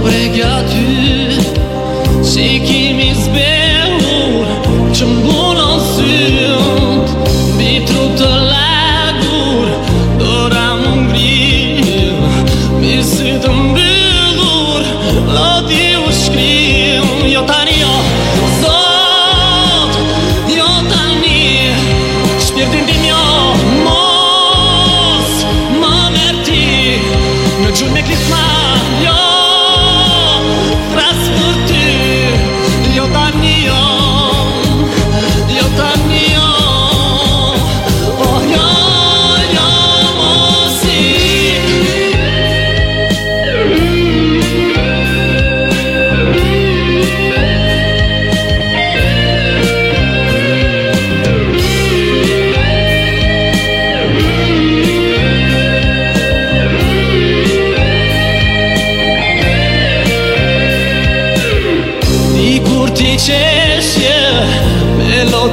Pregja ty, që i kimi sbelur, që mbunon sëndë Bi të lagur, dora më mbrim Bi së të mbyllur, loti u shkrim Jo tani jo, zot, jo tani Shpirtin t'i njo, mos, më mërti Një gjur me krisma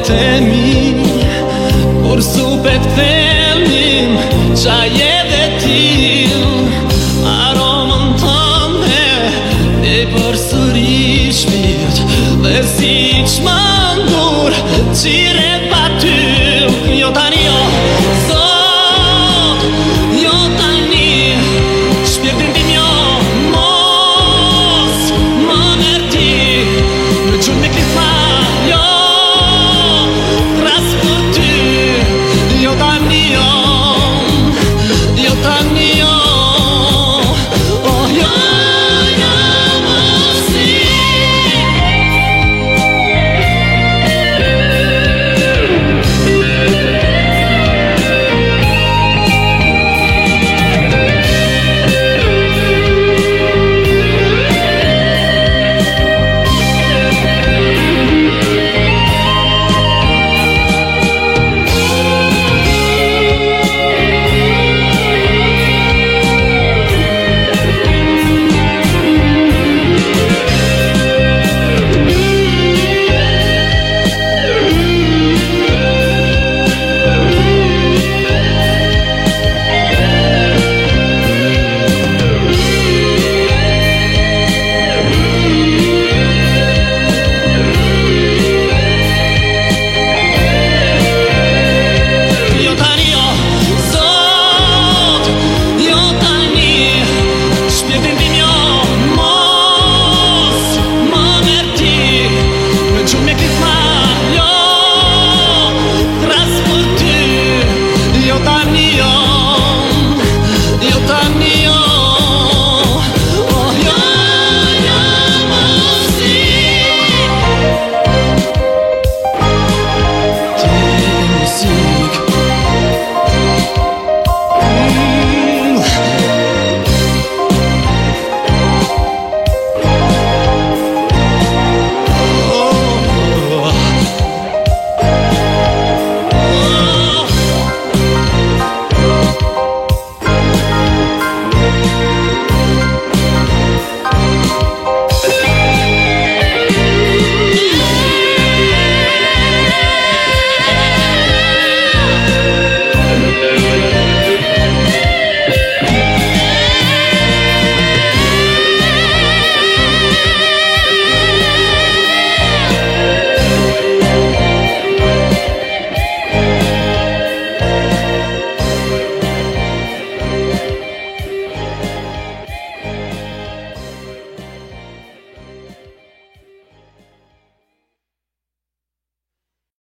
temi Por supe të themim qa jetë